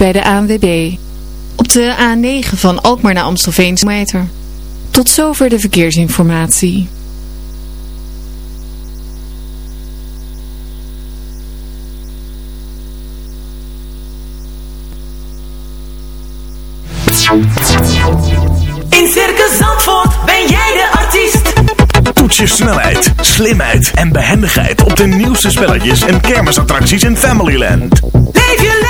bij de ANWB. Op de A9 van Alkmaar naar Amstelveen meter. Tot zover de verkeersinformatie. In Circus Zandvoort ben jij de artiest. Toets je snelheid, slimheid en behendigheid op de nieuwste spelletjes en kermisattracties in Familyland. Leef je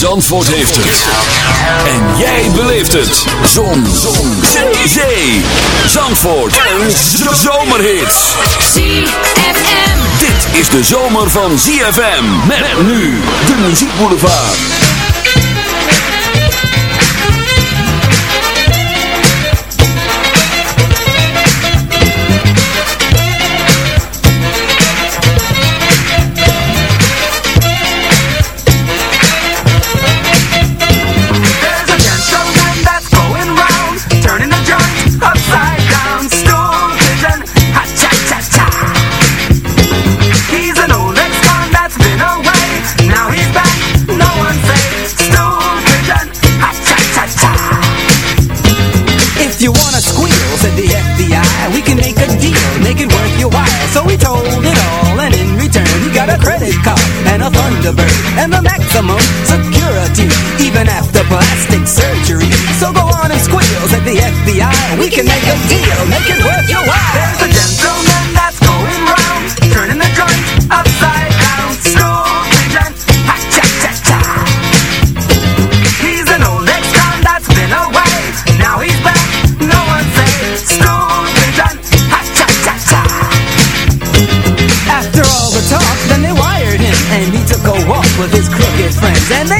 Zandvoort heeft het. En jij beleeft het. Zon. Zon. Zee. Zandvoort. En zomerhits. ZFM. Dit is de zomer van ZFM. Met nu de muziekboulevard. Maximum security, even after plastic surgery. So go on and squeal, at the FBI, we can make a deal, make it worth your while.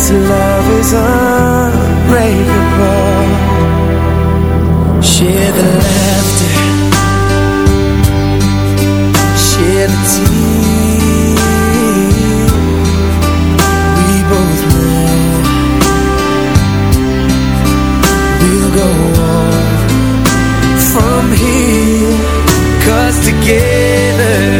This love is unbreakable. Share the laughter. Share the tears. We both know We'll go on from together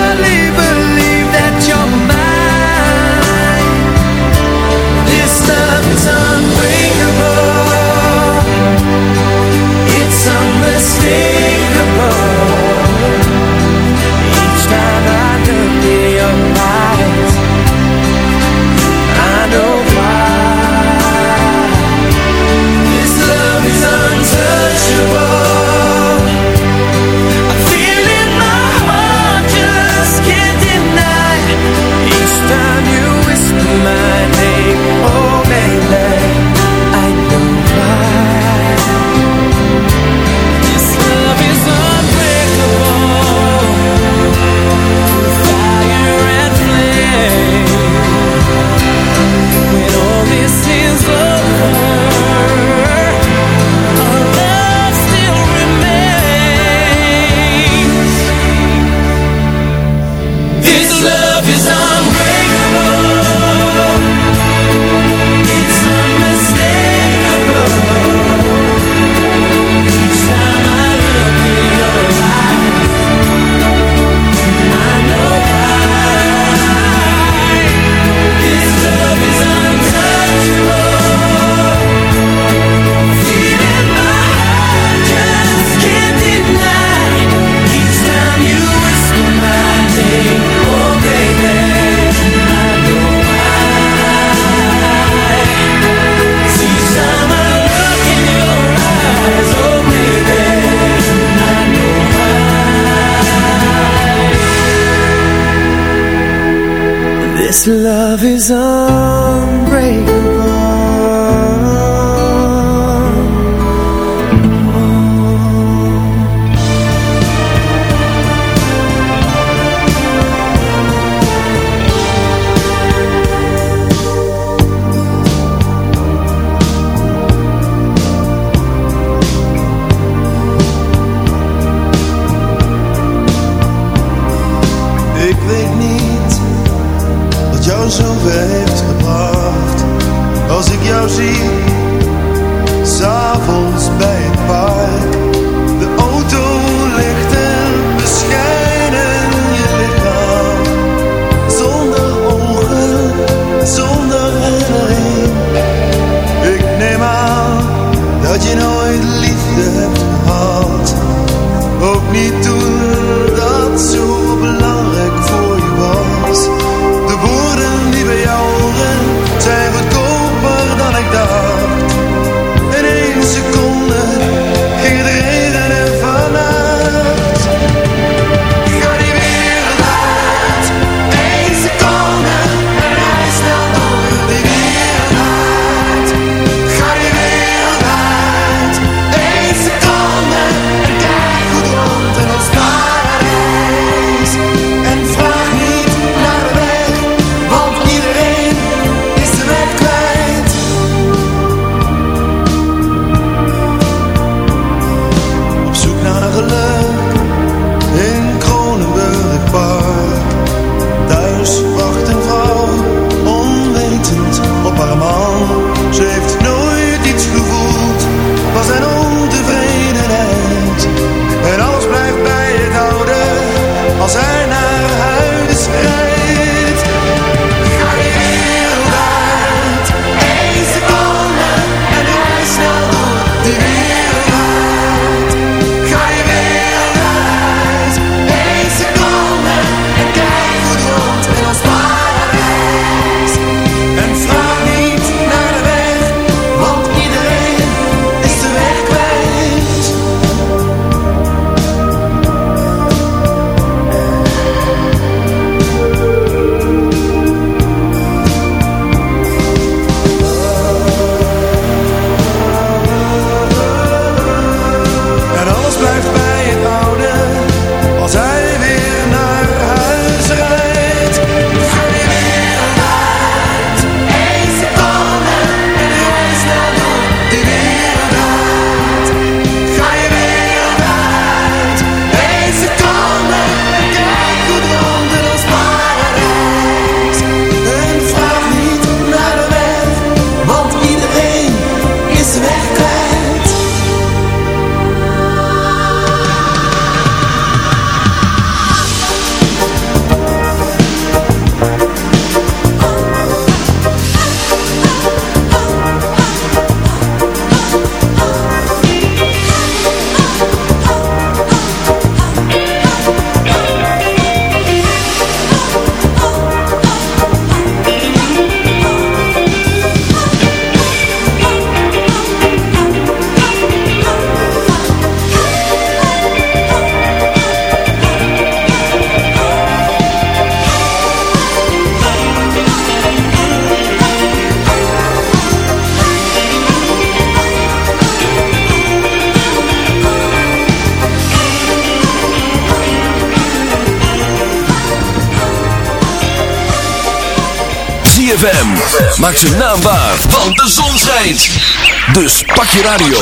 Dus pak je radio.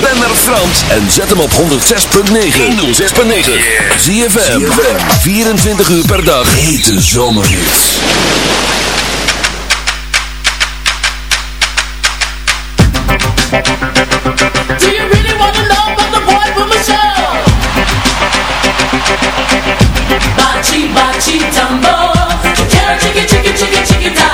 Ben naar Frans en zet hem op 106.9. 106.9. Zie je 24 uur per dag. Hete zomerhits. Do you really want to know the boy? Bachi, bachi, tambo. Chicken, chicken, chicken, chicken, chicken,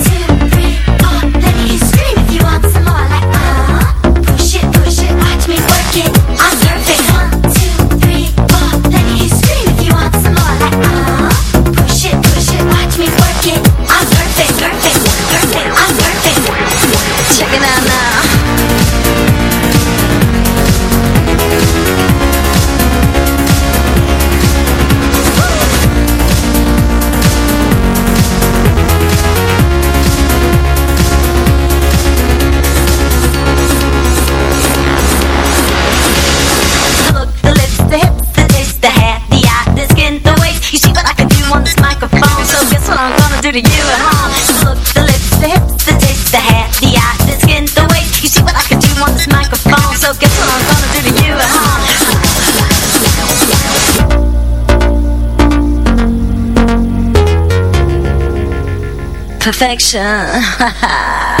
perfection.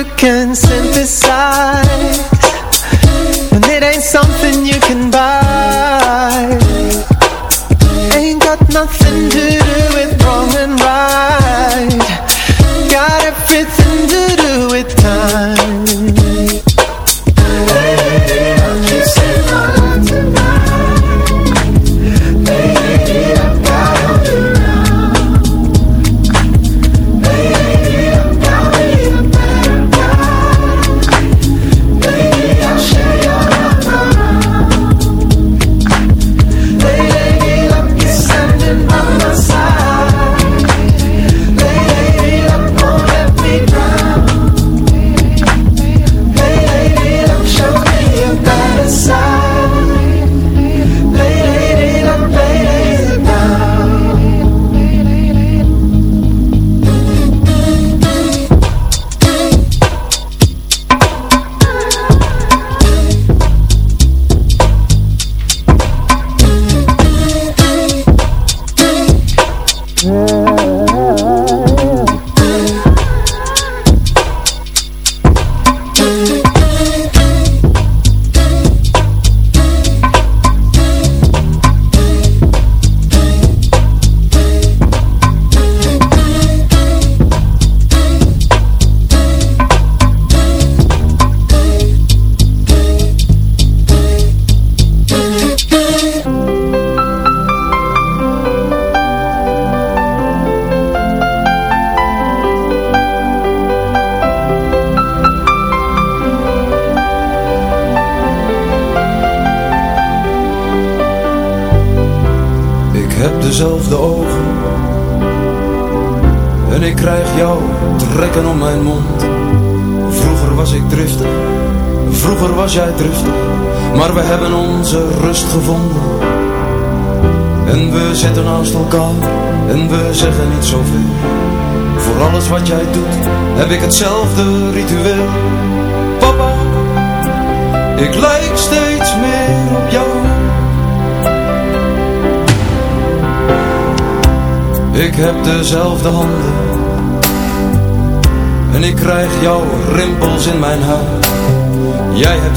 You can synthesize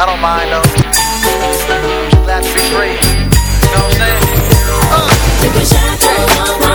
I don't mind though. Glad to be free. You know what I'm saying? Uh.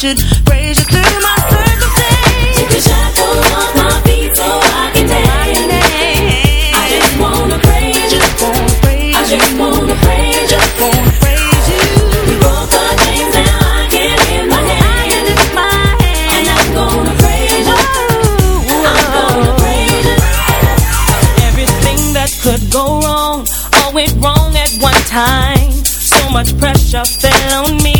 Should praise you through my circumstance. Take the shackles off my feet so I can dance. I just wanna praise you. I just wanna praise you. You broke the chains, now I can lift my hand. And I'm gonna praise you. Oh, I'm gonna oh. praise you. Everything that could go wrong, all went wrong at one time. So much pressure fell on me.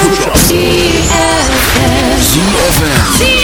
Switch up. ZFM.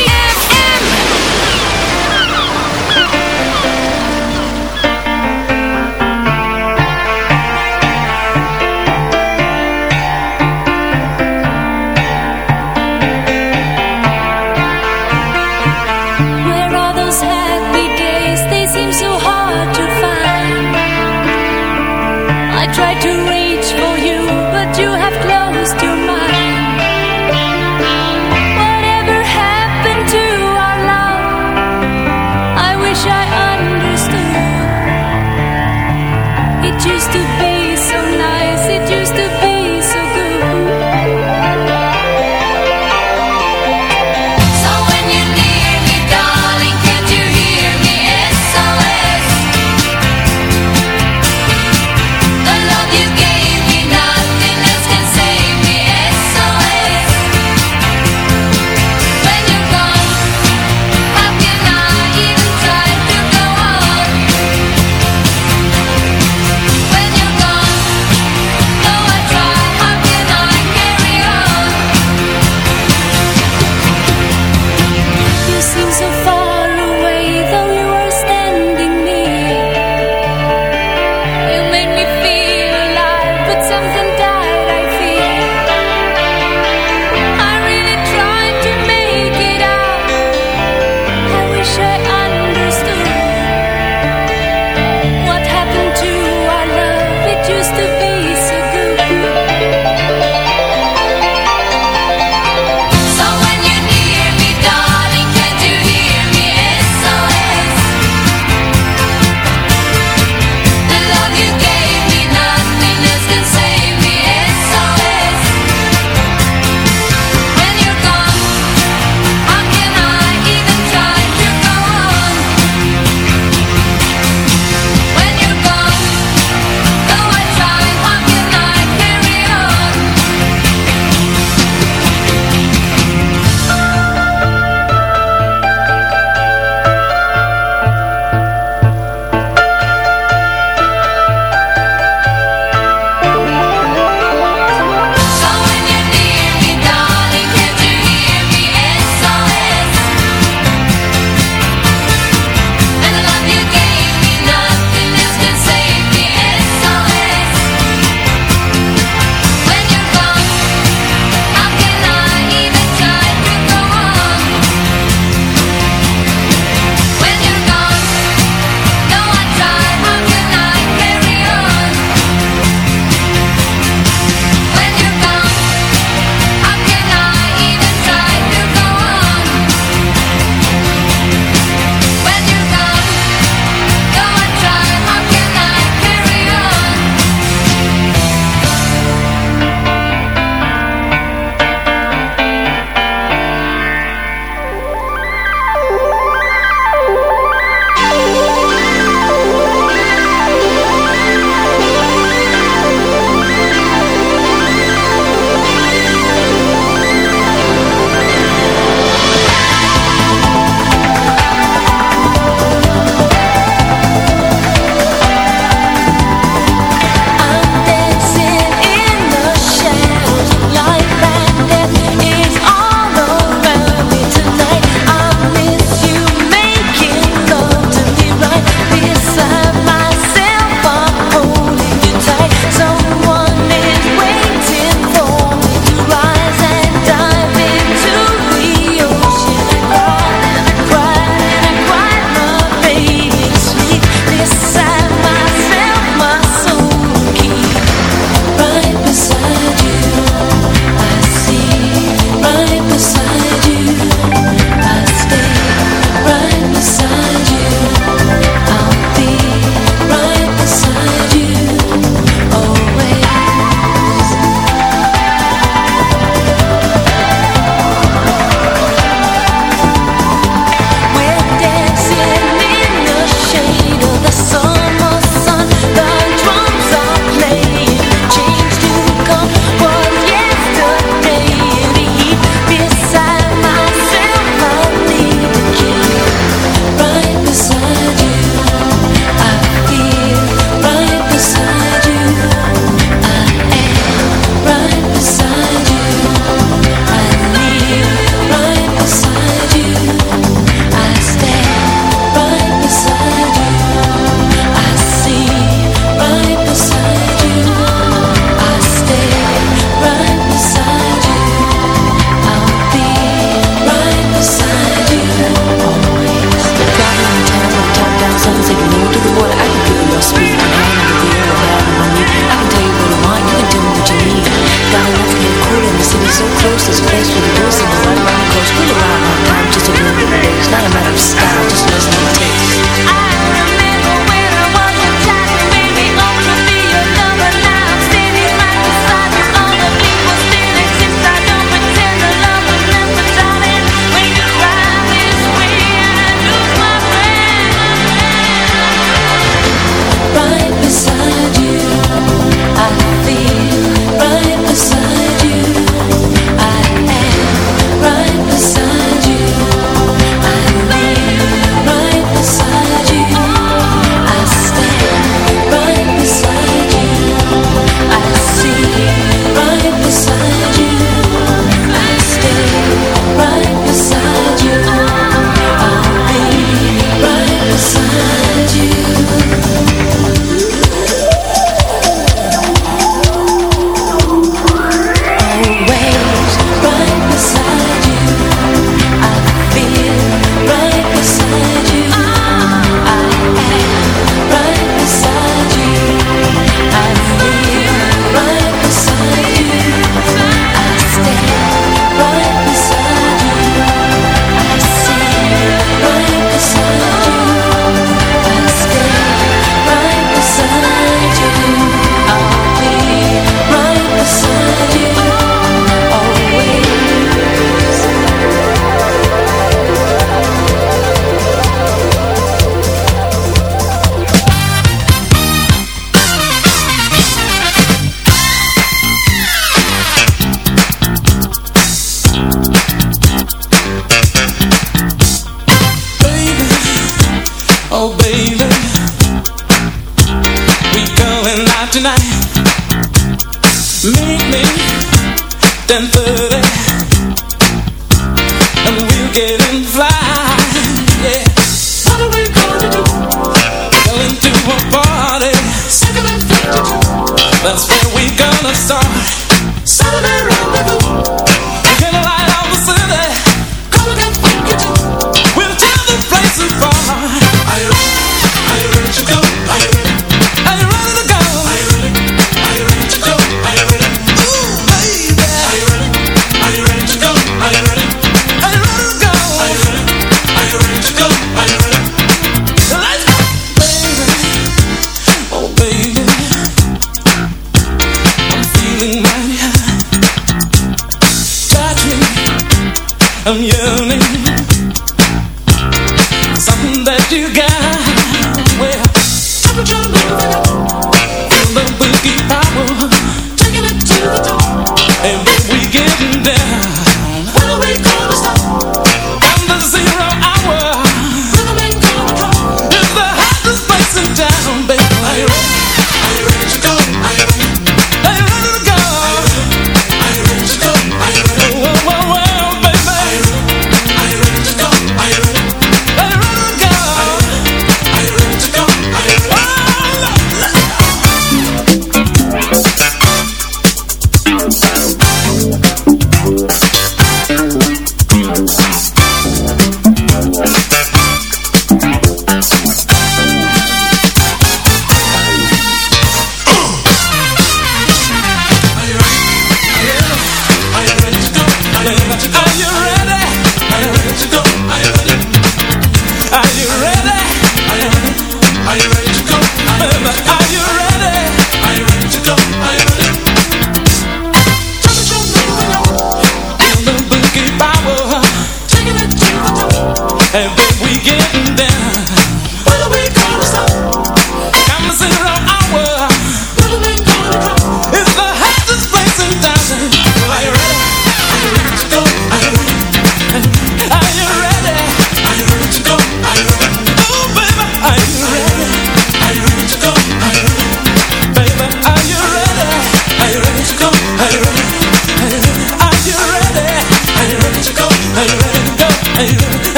Keep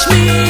touch me.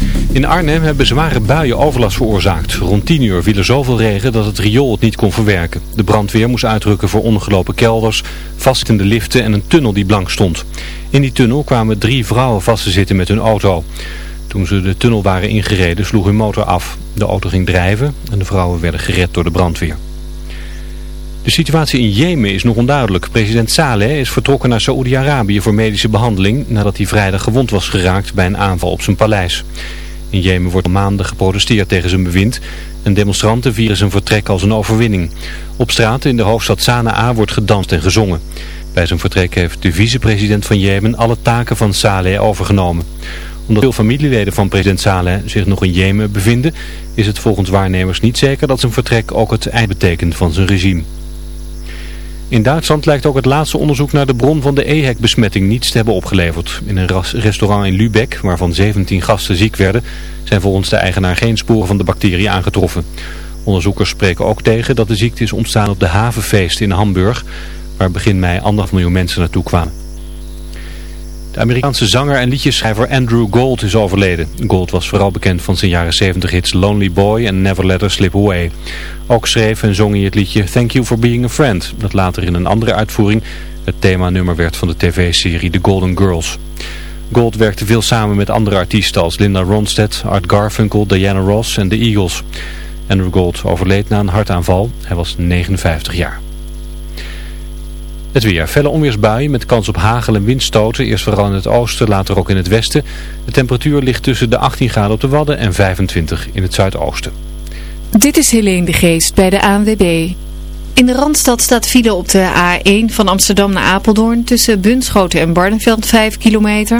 In Arnhem hebben zware buien overlast veroorzaakt. Rond 10 uur viel er zoveel regen dat het riool het niet kon verwerken. De brandweer moest uitrukken voor ondergelopen kelders, vastzittende liften en een tunnel die blank stond. In die tunnel kwamen drie vrouwen vast te zitten met hun auto. Toen ze de tunnel waren ingereden sloeg hun motor af. De auto ging drijven en de vrouwen werden gered door de brandweer. De situatie in Jemen is nog onduidelijk. President Saleh is vertrokken naar Saoedi-Arabië voor medische behandeling nadat hij vrijdag gewond was geraakt bij een aanval op zijn paleis. In Jemen wordt al maanden geprotesteerd tegen zijn bewind en demonstranten vieren zijn vertrek als een overwinning. Op straat in de hoofdstad Sanaa wordt gedanst en gezongen. Bij zijn vertrek heeft de vicepresident van Jemen alle taken van Saleh overgenomen. Omdat veel familieleden van president Saleh zich nog in Jemen bevinden, is het volgens waarnemers niet zeker dat zijn vertrek ook het eind betekent van zijn regime. In Duitsland lijkt ook het laatste onderzoek naar de bron van de EHEC-besmetting niets te hebben opgeleverd. In een restaurant in Lübeck, waarvan 17 gasten ziek werden, zijn volgens de eigenaar geen sporen van de bacterie aangetroffen. Onderzoekers spreken ook tegen dat de ziekte is ontstaan op de havenfeest in Hamburg, waar begin mei anderhalf miljoen mensen naartoe kwamen. De Amerikaanse zanger en liedjeschrijver Andrew Gold is overleden. Gold was vooral bekend van zijn jaren 70 hits Lonely Boy en Never Let Her Slip Away. Ook schreef en zong hij het liedje Thank You For Being A Friend, dat later in een andere uitvoering het themanummer werd van de tv-serie The Golden Girls. Gold werkte veel samen met andere artiesten als Linda Ronstadt, Art Garfunkel, Diana Ross en de Eagles. Andrew Gold overleed na een hartaanval. Hij was 59 jaar. Het weer. Felle onweersbuien met kans op hagel en windstoten. Eerst vooral in het oosten, later ook in het westen. De temperatuur ligt tussen de 18 graden op de Wadden en 25 in het zuidoosten. Dit is Helene de Geest bij de ANWB. In de Randstad staat file op de A1 van Amsterdam naar Apeldoorn tussen Bunschoten en Barneveld 5 kilometer.